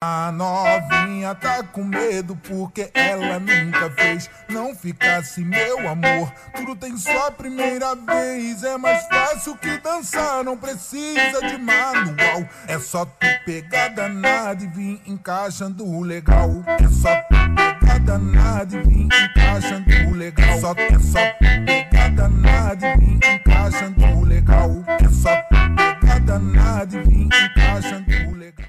A novinha tá com medo porque ela nunca fez. Não ficasse assim, meu amor, tudo tem sua primeira vez. É mais fácil que dançar, não precisa de manual. É só tu pegar danada e vir encaixando o legal. É só tu pegar danada e vir encaixando o legal. É só, é só tu pegar danada e vir encaixando o legal. É só tu pegar danada e vir encaixando o legal.